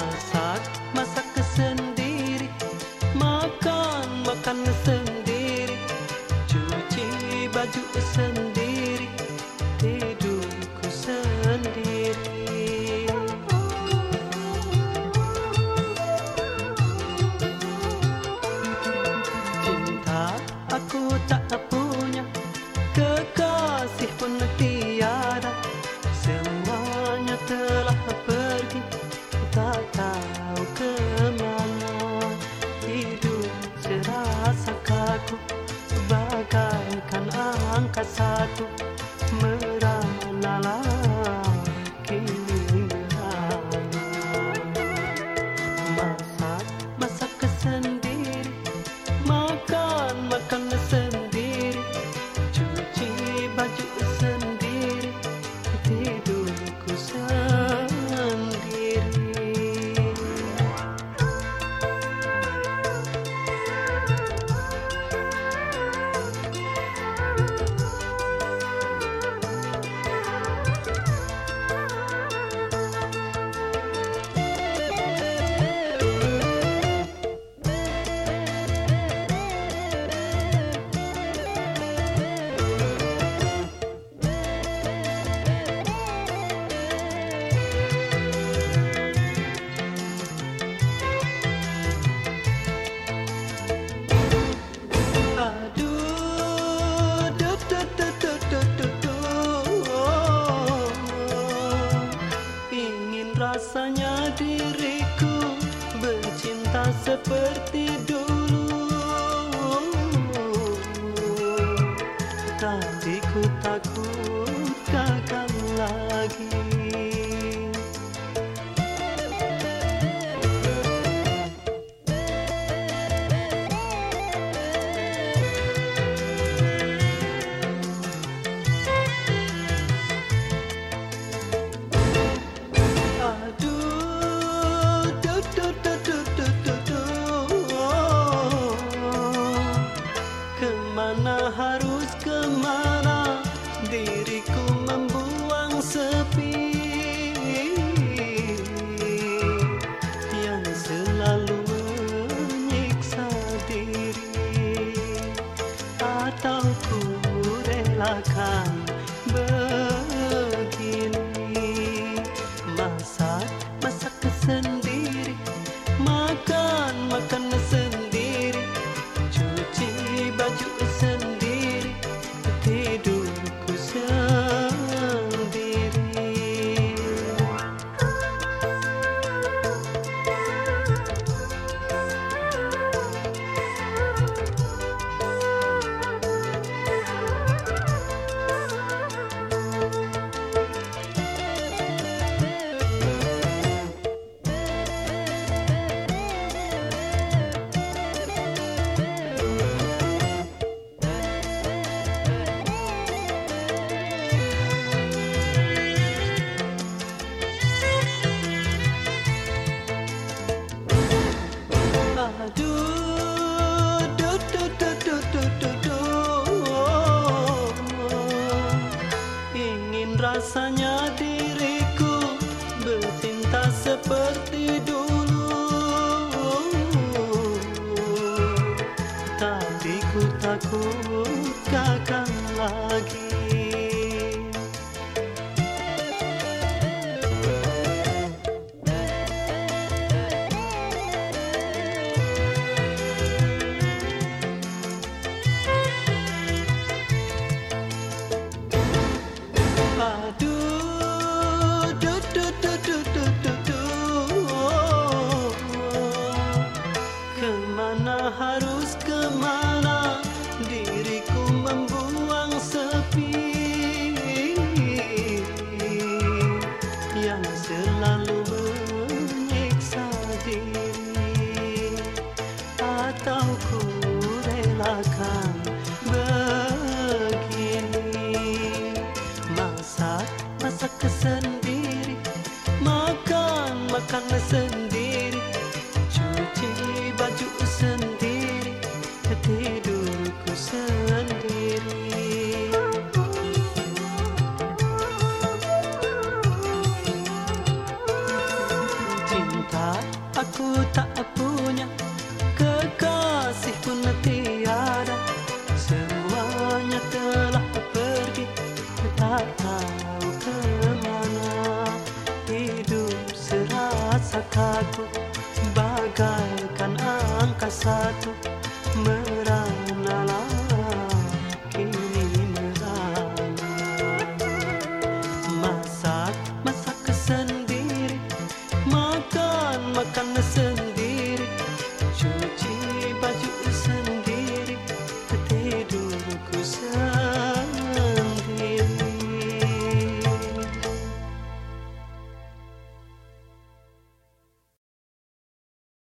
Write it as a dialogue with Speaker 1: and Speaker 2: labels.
Speaker 1: masak masak sendiri. Makan makan sendiri. Cuci baju sendiri. Tidurku sendiri. Cinta aku tak punya kekal bagaikan angka satu. Takut ku takut gagal lagi. Te do को क्या काम लागे 那思念。Thank you.